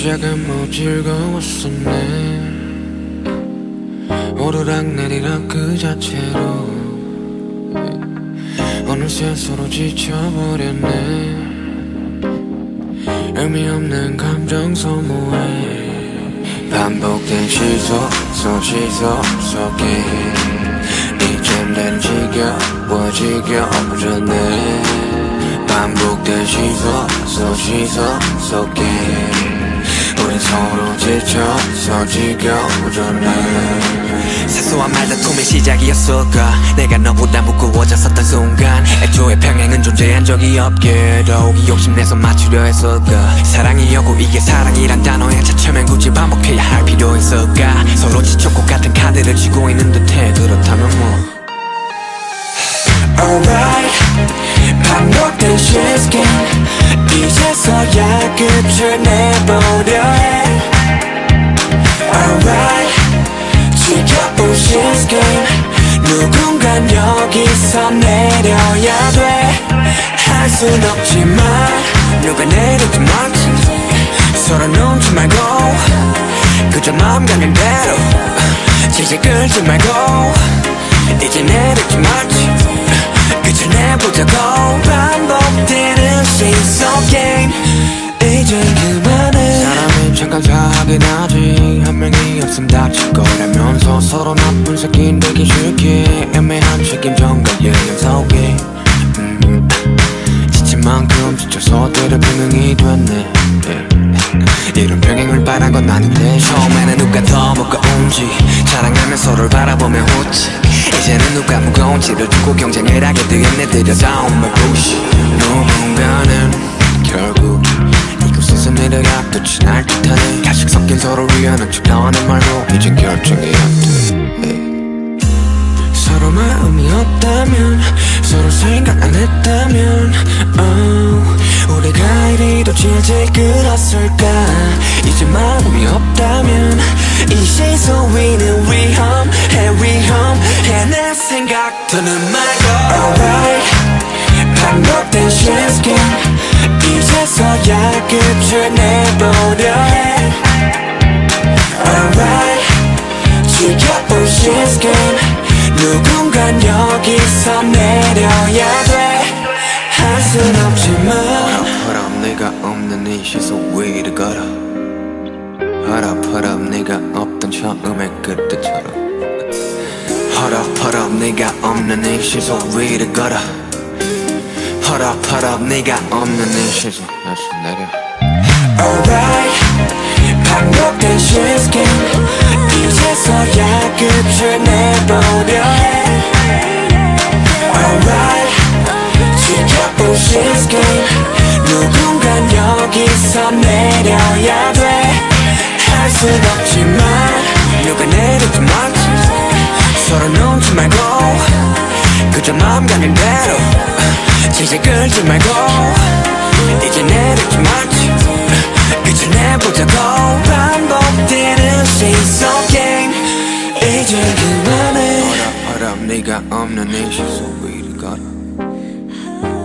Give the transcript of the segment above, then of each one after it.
시작은 뭐 즐거웠었네. 오르락 내리락 그 자체로. 어느새 서로 지쳐버렸네. 의미 없는 감정 소모에 반복된 시속 속 시속 속에 이젠 난 지겨워 지겨워졌네. 반복된 시속 속 시속 속에 우린 서로 지쳐서 지겨워졌네 사소한 말다툼의 시작이었을까? 내가 너보다 무거워졌었던 순간. 애초에 평행은 존재한 적이 없게 더욱이 욕심내서 맞추려 했을까? 사랑이었고 이게 사랑이란 단어에 차츰엔 굳이 반복해야 할 필요 있을까? 서로 지쳤고 같은 카드를 쥐고 있는 듯해. 그렇다면 뭐. Alright 반복된 시스템 이제서야 끝을 내보려. 해 Alright. 지겨운 시스템 누군간 여기서 내려야 돼할 순 없지만 누가 내렸지 말지. 서로 눈치 말고 그저 마음 가는 대로. 질질 끌지 말고 이제 내렸지 말지 서로 나쁜 새끼 되기 싫게. 애매한 책임전과 예념 속에 음, 지친 만큼 지쳐서 때려 병행이 됐네. 예. 이런 병행을 바란 건 아닌데. 처음에는 누가 더 무거운지. 자랑하며 서로를 바라보며 웃지. 이제는 누가 무거운지를 두고 경쟁을 하게 되었네. 들여다온 말 부시. 누군가는 결국 이곳에서 내려가 끝이 날 듯하네. 가식 섞인 서로 위하는 척 나와는 말고 이젠 결정이 안돼 마음이 없다면 서로 생각 안 했다면 oh, 우리가 이리도 질질 끌었을까? 이제 마음이 없다면 이 시소 위는 위험해 위험해 내 생각 더는 말고 Alright 반복된 시스템 이제서야 끝을 내보려. 해 Alright 지겨운 시스템 누군간 여기서 내려야 돼 할 순 없지만 허럽 내가 없는 이 시속 위를 걸어. 허럽 내가 없던 처음의 그때처럼. 허럽 내가 없는 이 시속 위를 걸어. 허럽 내가 없는 이 시속 다시 내려. Alright 반복된 시스템. 이제서야 끝을 내보려. 해 Alright. 지겨운 시스템. 누군간 여기서 내려야 돼할 순 없지만 누가 내렸지 말지. 서로 눈치 말고. 그저 마음 가는 대로. 질질 끌지 말고. 이제 내렸지 말지 힘들긴 하네 허락 허락 네가 없는 이슈 소위를 걸어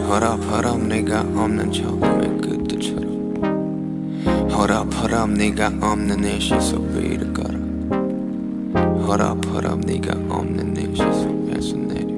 허락 허락 네가 없는 처음의 그때처럼 허락 허락 네가 없는 이슈 소위를 걸어 허락 허락 네가 없는 이슈 속에서 내려